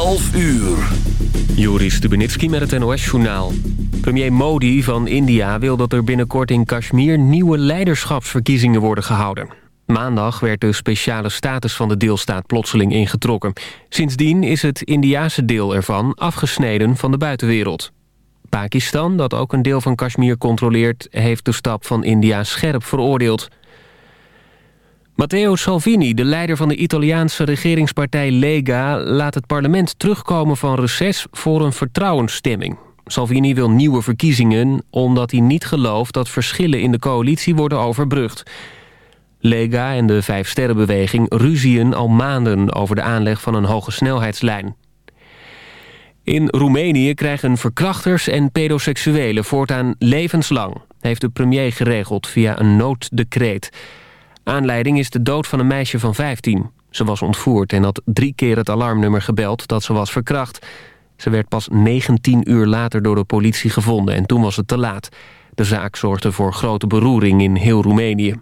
11 uur. Joris Stubenitski met het NOS-journaal. Premier Modi van India wil dat er binnenkort in Kashmir... nieuwe leiderschapsverkiezingen worden gehouden. Maandag werd de speciale status van de deelstaat plotseling ingetrokken. Sindsdien is het Indiase deel ervan afgesneden van de buitenwereld. Pakistan, dat ook een deel van Kashmir controleert... heeft de stap van India scherp veroordeeld... Matteo Salvini, de leider van de Italiaanse regeringspartij Lega... laat het parlement terugkomen van reces voor een vertrouwensstemming. Salvini wil nieuwe verkiezingen omdat hij niet gelooft... dat verschillen in de coalitie worden overbrugd. Lega en de Vijfsterrenbeweging ruzien al maanden... over de aanleg van een hoge snelheidslijn. In Roemenië krijgen verkrachters en pedoseksuelen voortaan levenslang... heeft de premier geregeld via een nooddecreet... Aanleiding is de dood van een meisje van 15. Ze was ontvoerd en had drie keer het alarmnummer gebeld dat ze was verkracht. Ze werd pas 19 uur later door de politie gevonden en toen was het te laat. De zaak zorgde voor grote beroering in heel Roemenië.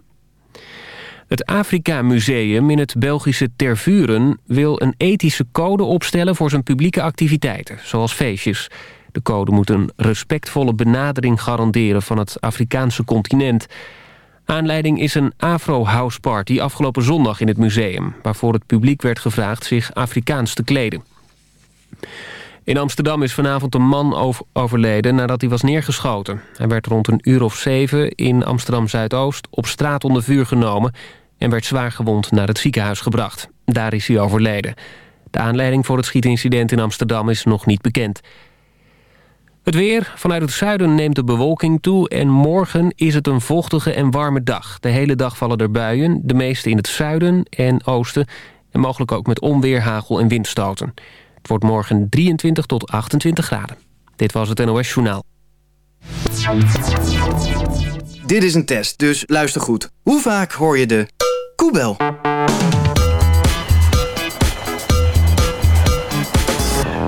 Het Afrika Museum in het Belgische Tervuren wil een ethische code opstellen voor zijn publieke activiteiten, zoals feestjes. De code moet een respectvolle benadering garanderen van het Afrikaanse continent. Aanleiding is een Afro-house party afgelopen zondag in het museum... waarvoor het publiek werd gevraagd zich Afrikaans te kleden. In Amsterdam is vanavond een man overleden nadat hij was neergeschoten. Hij werd rond een uur of zeven in Amsterdam-Zuidoost op straat onder vuur genomen... en werd zwaar gewond naar het ziekenhuis gebracht. Daar is hij overleden. De aanleiding voor het schietincident in Amsterdam is nog niet bekend... Het weer. Vanuit het zuiden neemt de bewolking toe en morgen is het een vochtige en warme dag. De hele dag vallen er buien, de meeste in het zuiden en oosten... en mogelijk ook met onweer, hagel en windstoten. Het wordt morgen 23 tot 28 graden. Dit was het NOS Journaal. Dit is een test, dus luister goed. Hoe vaak hoor je de koebel?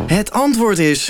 Het antwoord is...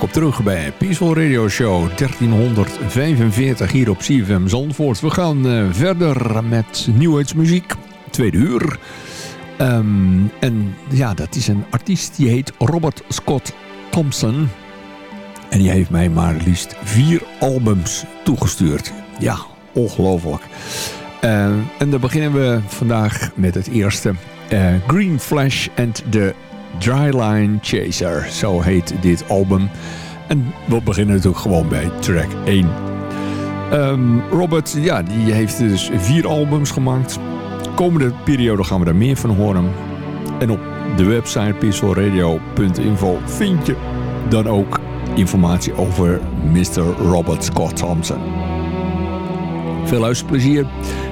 Welkom terug bij Peaceful Radio Show 1345 hier op CFM Zandvoort. We gaan uh, verder met nieuwheidsmuziek, tweede uur. Um, en ja, dat is een artiest die heet Robert Scott Thompson. En die heeft mij maar liefst vier albums toegestuurd. Ja, ongelooflijk. Uh, en dan beginnen we vandaag met het eerste. Uh, Green Flash and the Dryline Chaser, zo heet dit album. En we beginnen natuurlijk gewoon bij track 1. Um, Robert, ja, die heeft dus vier albums gemaakt. Komende periode gaan we daar meer van horen. En op de website peacefulradio.info vind je dan ook informatie over Mr. Robert Scott Thompson. Veel luisterplezier.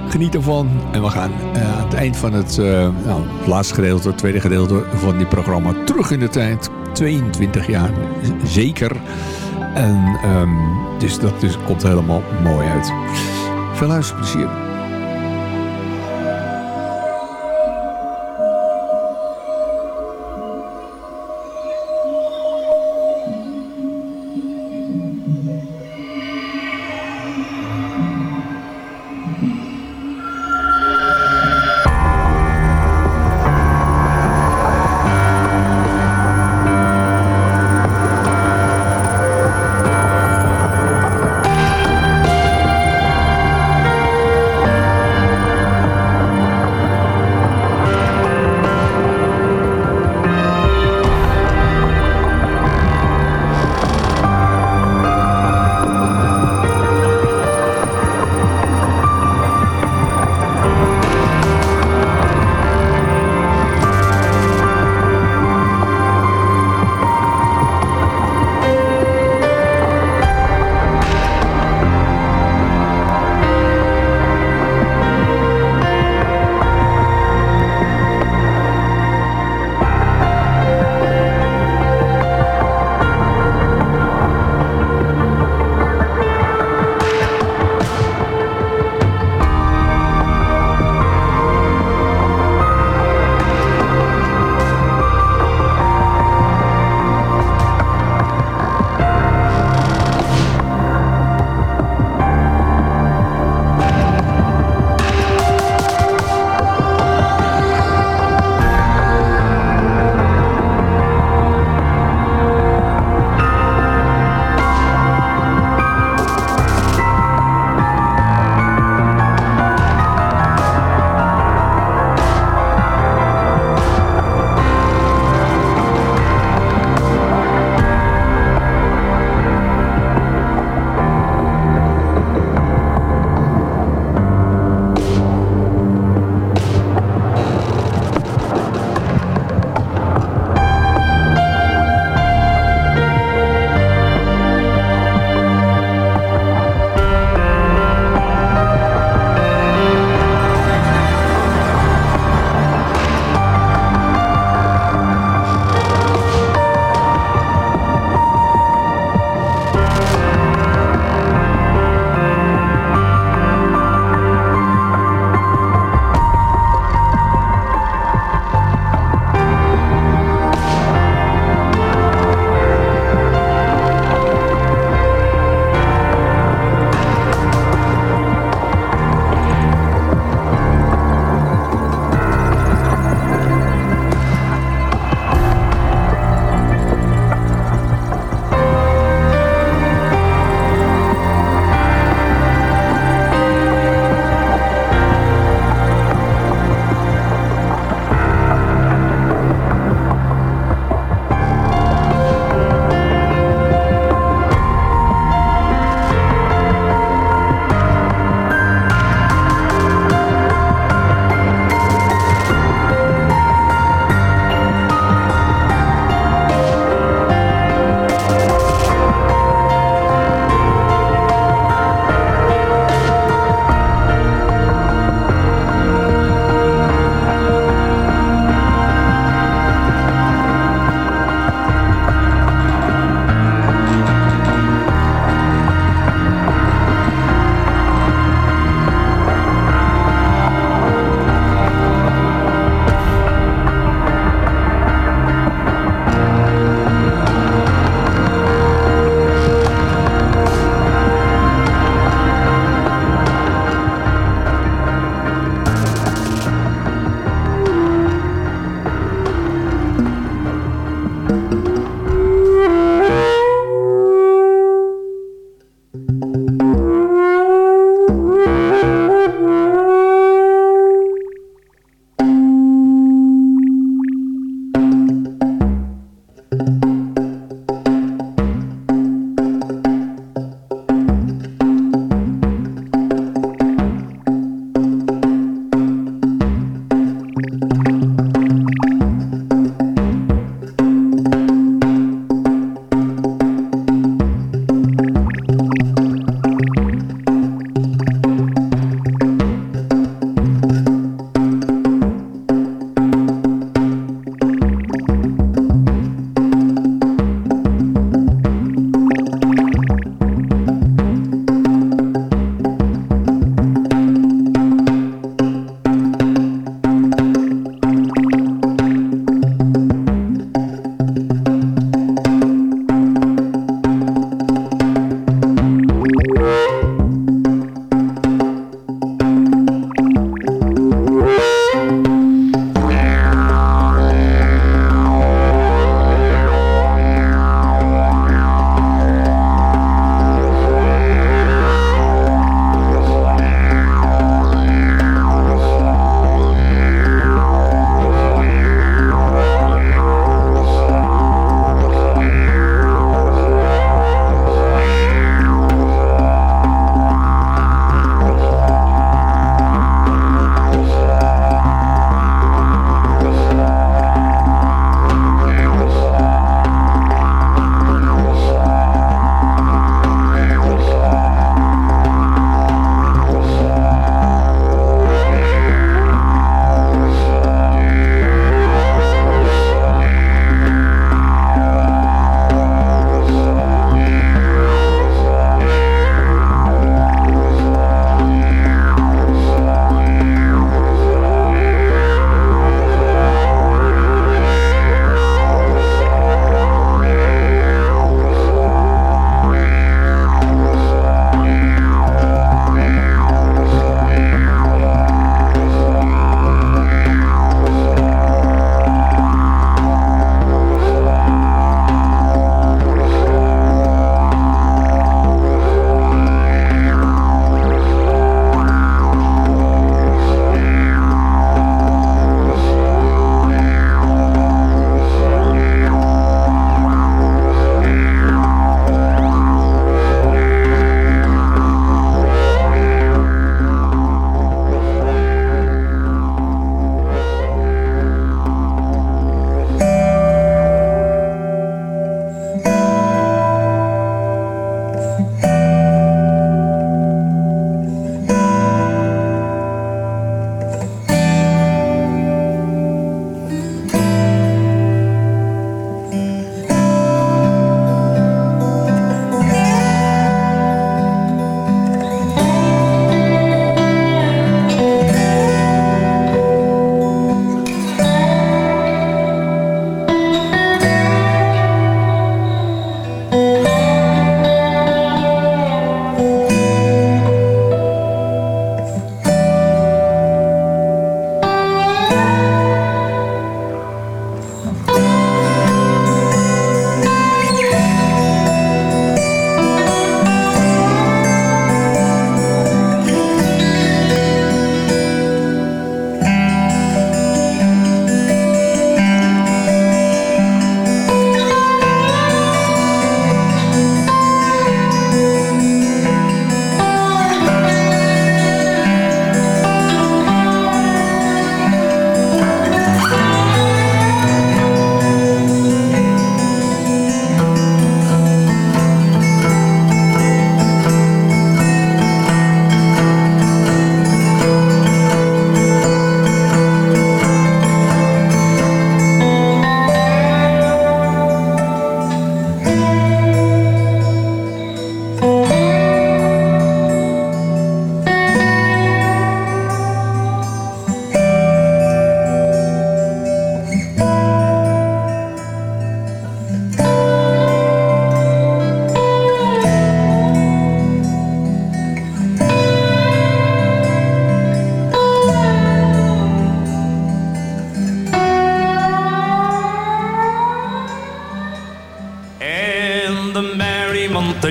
Geniet ervan. En we gaan uh, aan het eind van het, uh, nou, het laatste gedeelte, het tweede gedeelte van dit programma terug in de tijd. 22 jaar zeker. En um, dus dat dus, komt helemaal mooi uit. Veel luisterplezier.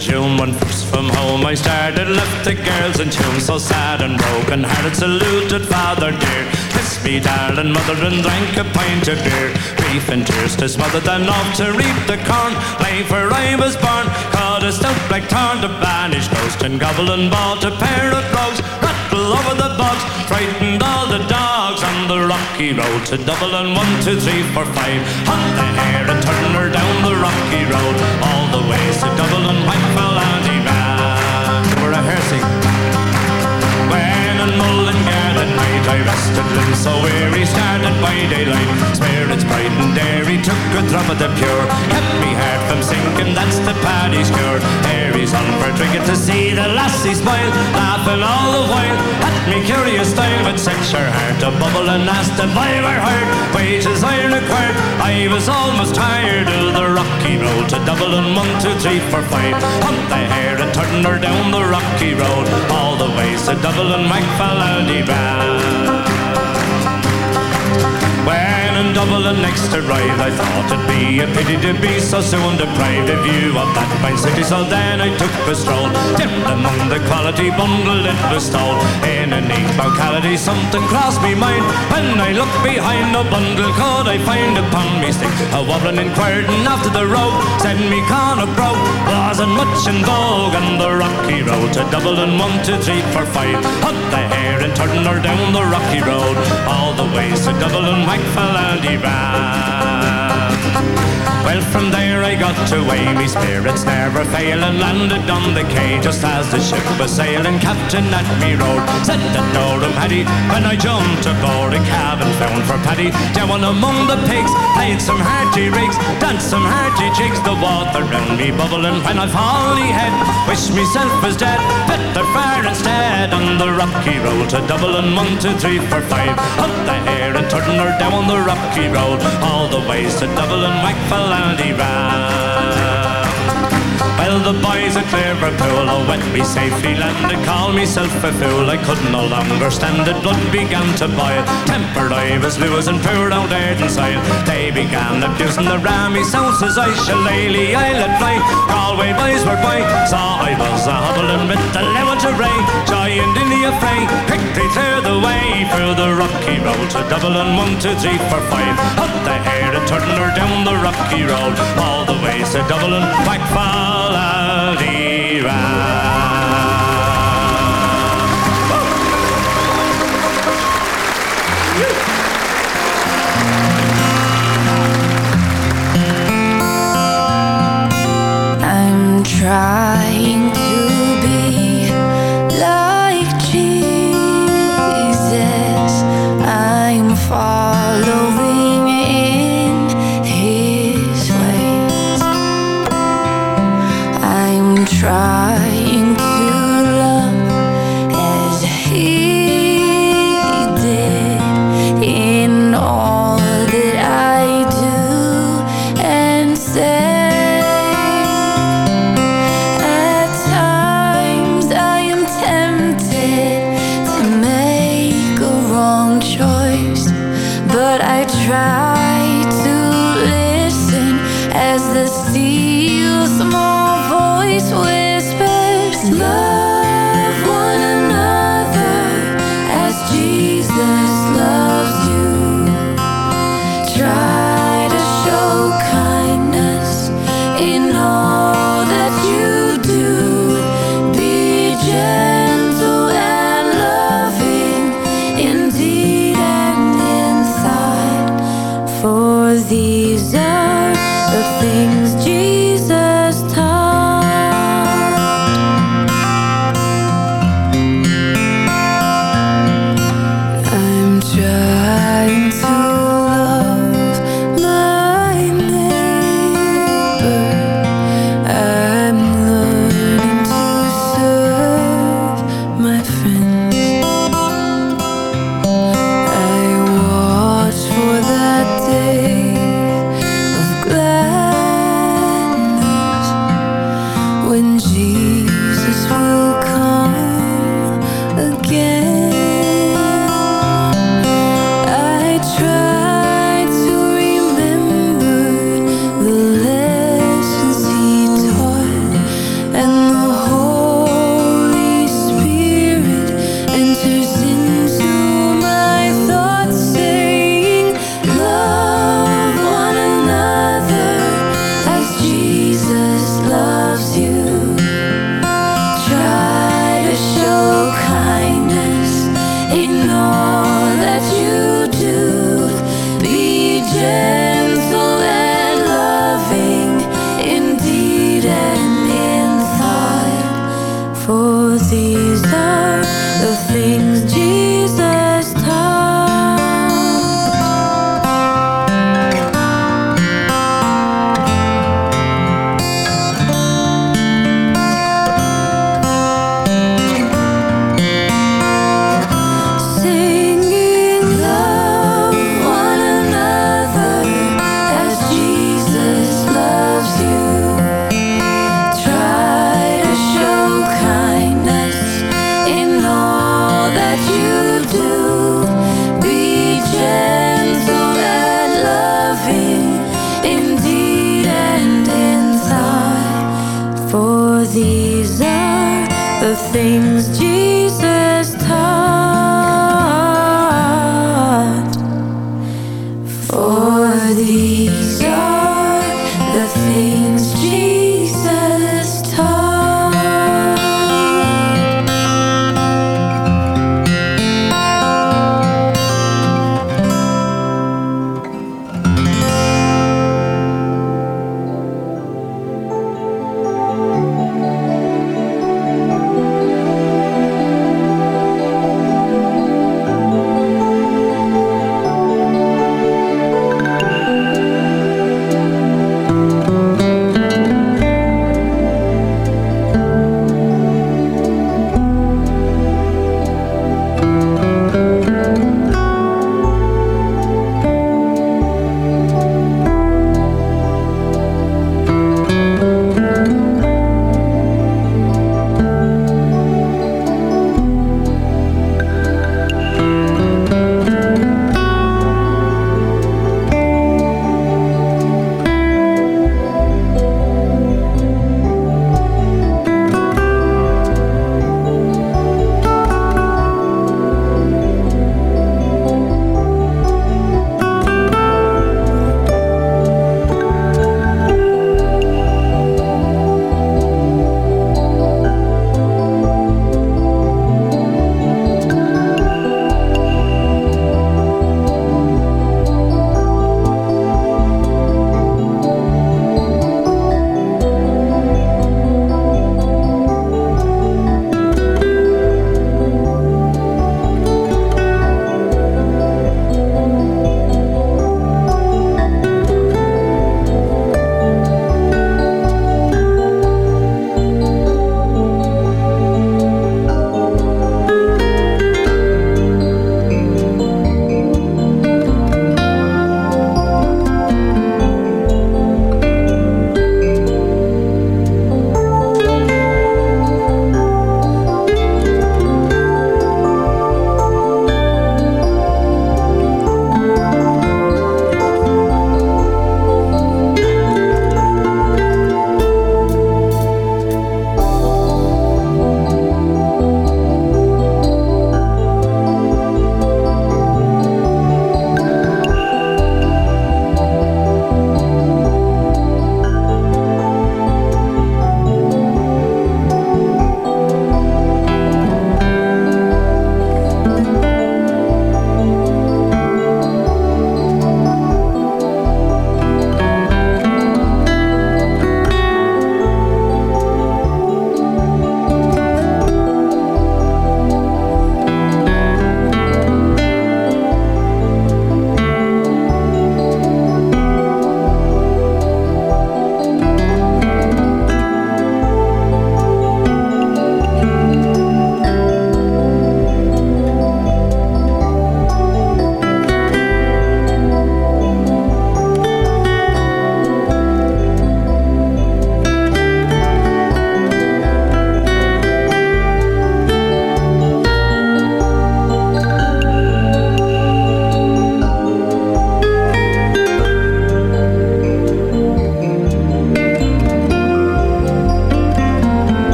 June when first from home I started. Left the girls in tune so sad and broken hearted. Saluted father dear. Kissed me darling mother and drank a pint of beer. Grief and tears to smother them off to reap the corn. Lay where I was born. Caught a stout black torn to banish ghost and gobble and bought a pair of brogues. Rattle over the bogs. Frightened all the dogs on the rocky road to Dublin. One, two, three, four, five. On the hair and turn her down the rocky road. All the ways to Dublin. Whitefell and Ivan. We're a hersey. When and Mullingar that night I rested limb so weary started by daylight Spirits bright and airy took a drop of the pure Kept me heart from sinking, that's the paddy's cure Harry's on for drinking to see the lassie smile Laughing all the while. At me curious style But set her heart a bubble and asked if I were hurt Wages I required, I was almost tired Of the rocky road to Dublin, one, two, three, four, five. Hunt the hair and turn her down the rocky road All the ways to Dublin and McFallaldy In Dublin next arrived, I thought it'd be a pity to be so soon deprived of view of that fine city. So then I took a stroll, dimmed among the quality bundle it was stole. In a neat locality, something crossed me mind. When I looked behind the bundle, could I find upon me stick a wobbling inquired after the road. Said me corner broke, wasn't much in vogue on the rocky road to Dublin. One, two, three, four, five. Hunt the hare and turn her down the rocky road, all the ways to Dublin, divan well, from there I got away, me spirits. Never fail and landed on the quay just as the ship was sailing. Captain at me road said that Norham Paddy when I jumped aboard a cabin found for Paddy down among the pigs, played some hearty rigs, danced some hearty jigs, the water round me bubbling when I folly head, wish myself was dead, better far instead on the rocky road to Dublin, one, two, three, four, five, up the air and turn her down the rocky road, all the ways to Dublin, shovel and whack Faloney round the boys at Liverpool oh, went me safely landed, call myself a fool. I could no longer stand it, blood began to boil. Temper I was and poor dead inside. They began abusing the rammy sounds as I shillelagh I let fly. Galway boys were by, saw I was a hobbling with the level to. Giant in the affray, quickly clear the way through the rocky road to Dublin. One, two, three, four, five. Up the hair and turn her down the rocky road, all the way to Dublin. Back fall I'm trying.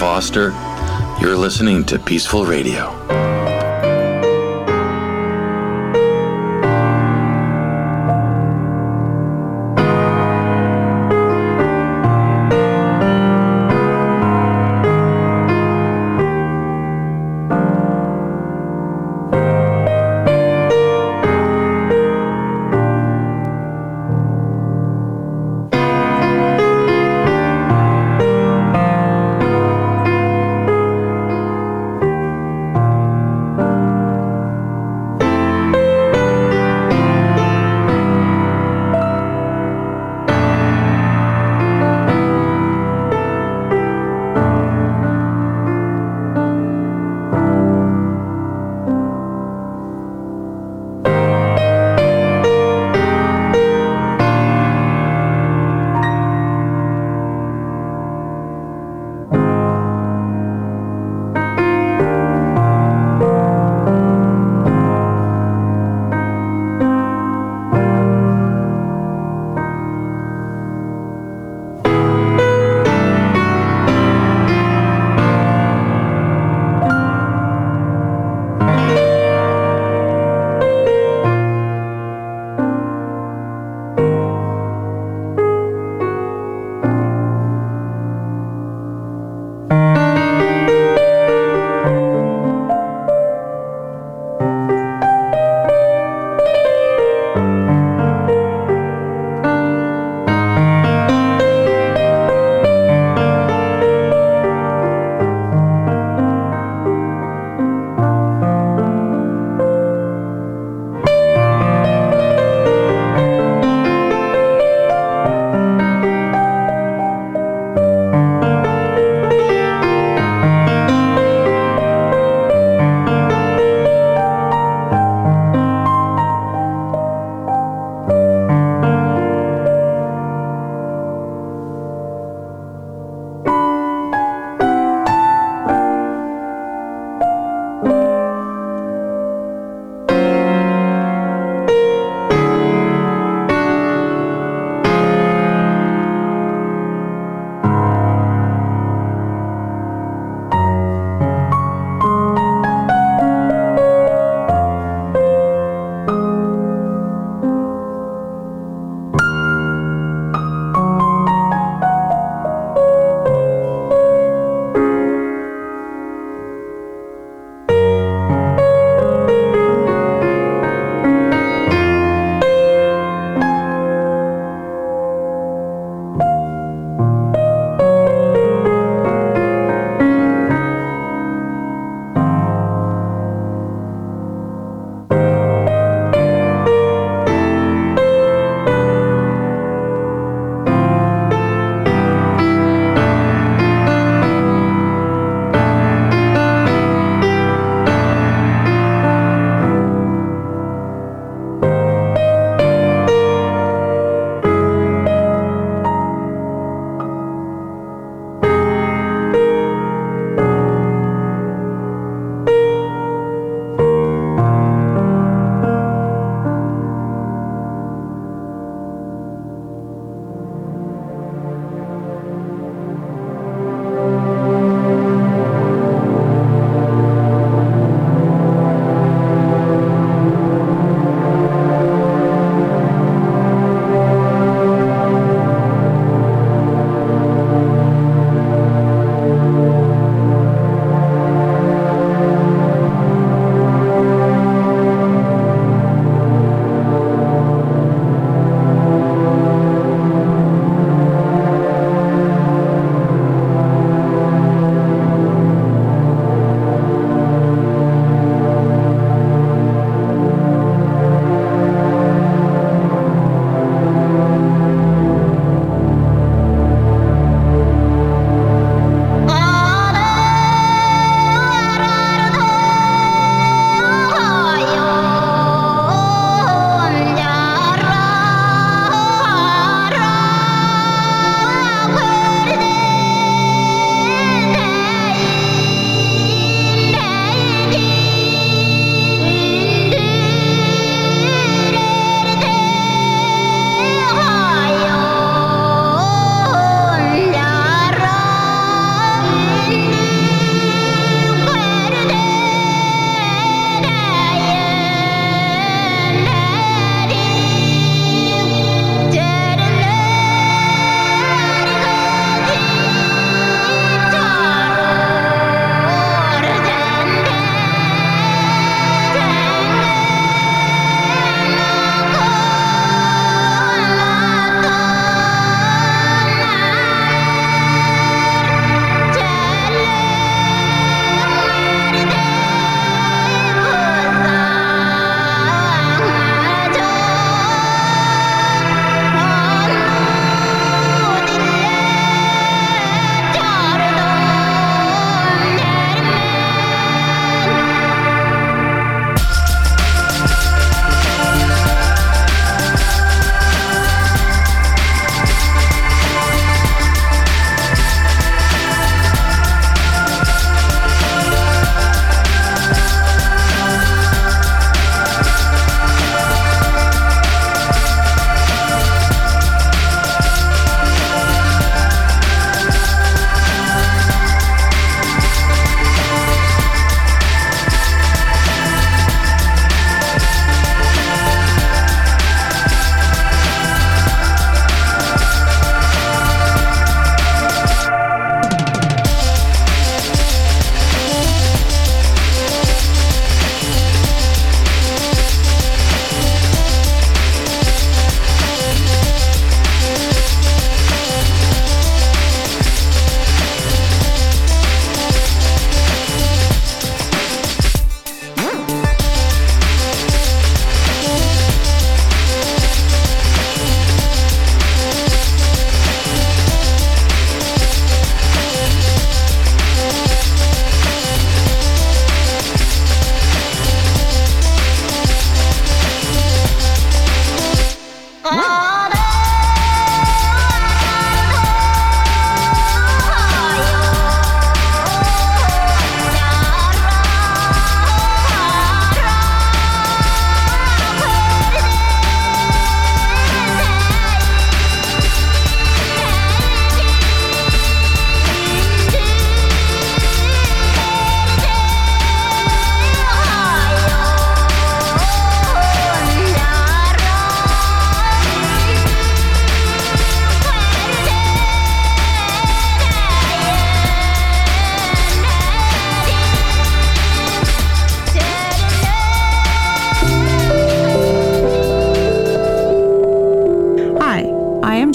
Jeff Oster. You're listening to Peaceful Radio.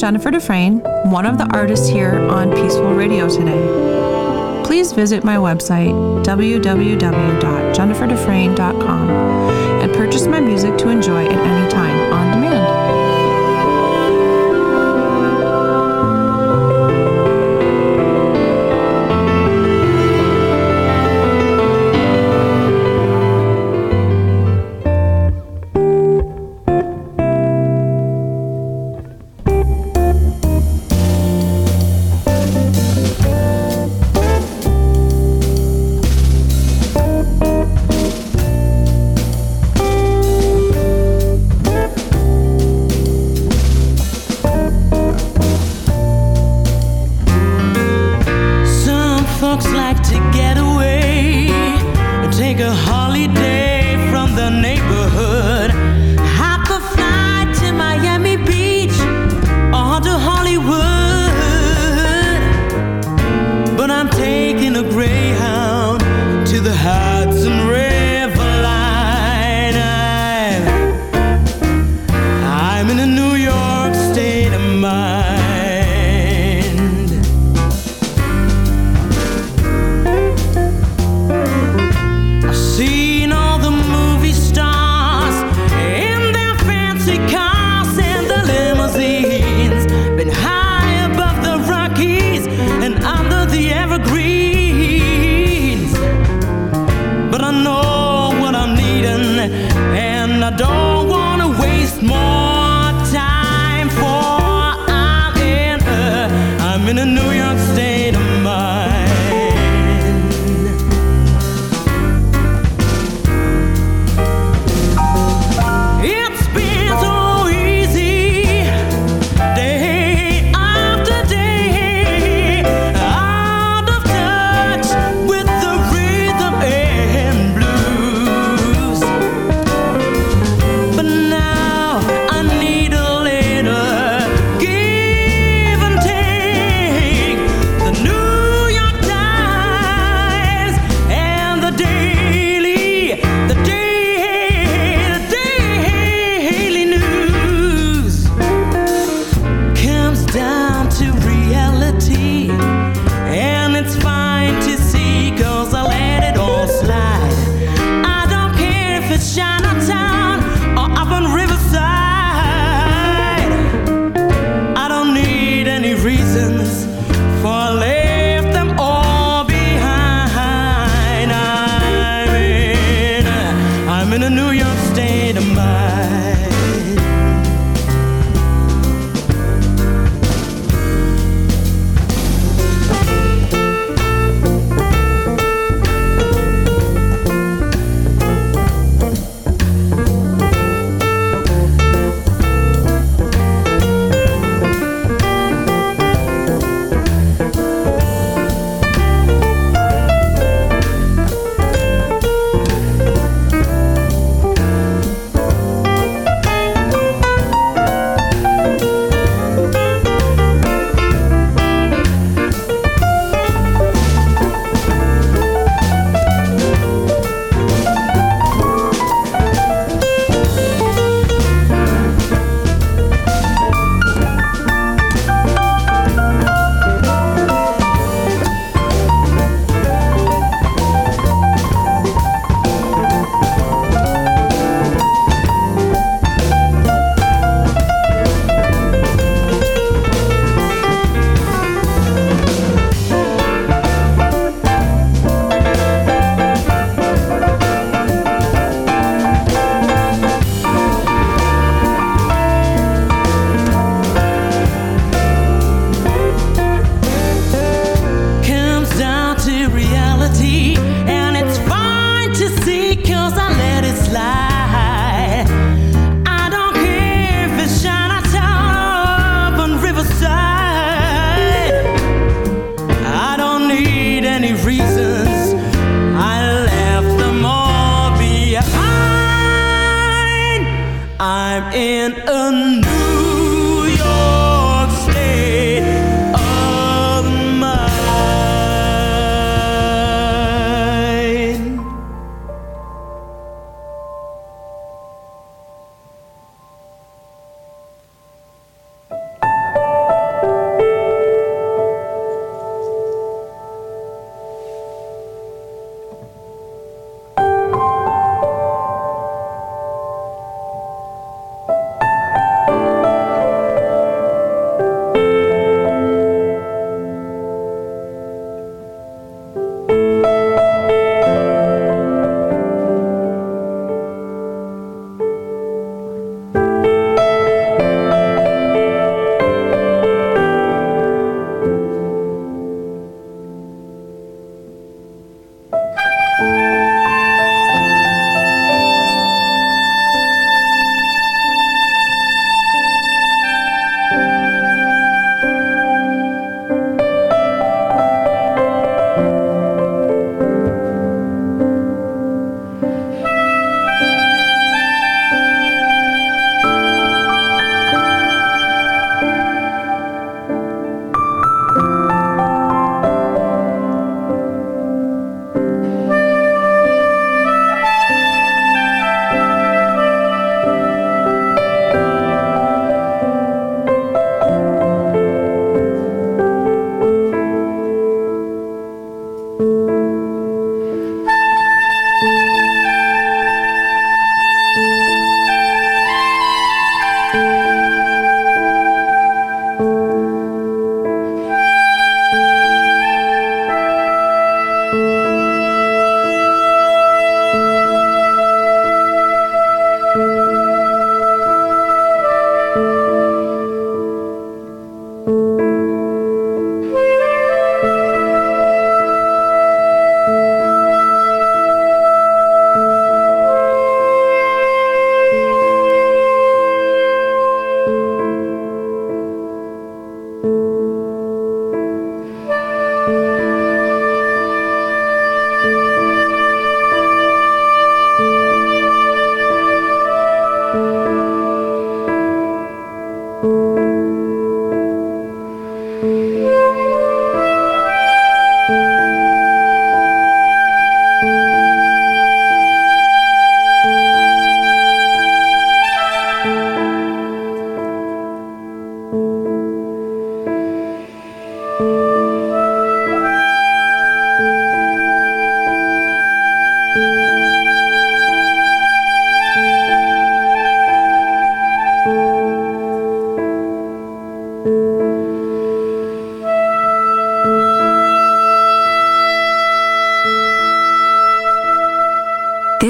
Jennifer Dufresne, one of the artists here on Peaceful Radio today. Please visit my website, www.jenniferdufresne.com, and purchase my music to enjoy at any time on demand. in a new